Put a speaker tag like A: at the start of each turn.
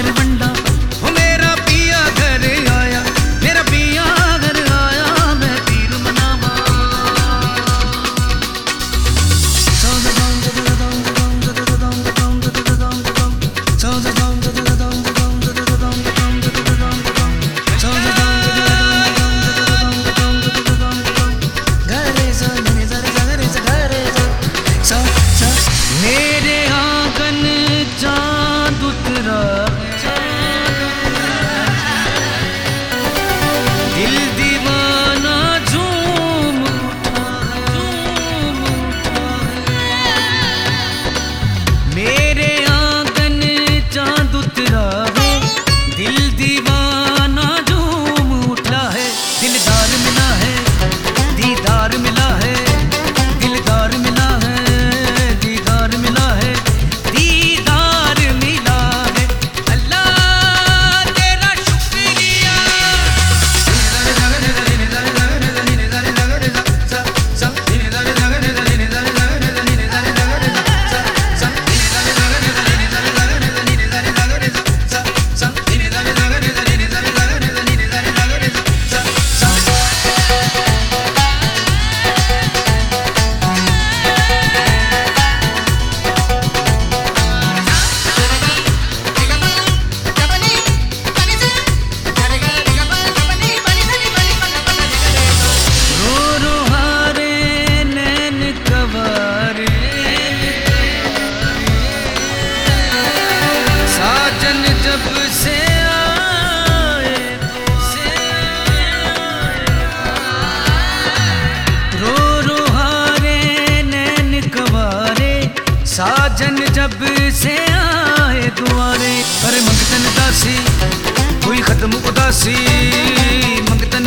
A: கருவண்டா. साजन जब से आए दुआरे। अरे मंगतन दासी कोई खत्म उदासी। मंगतन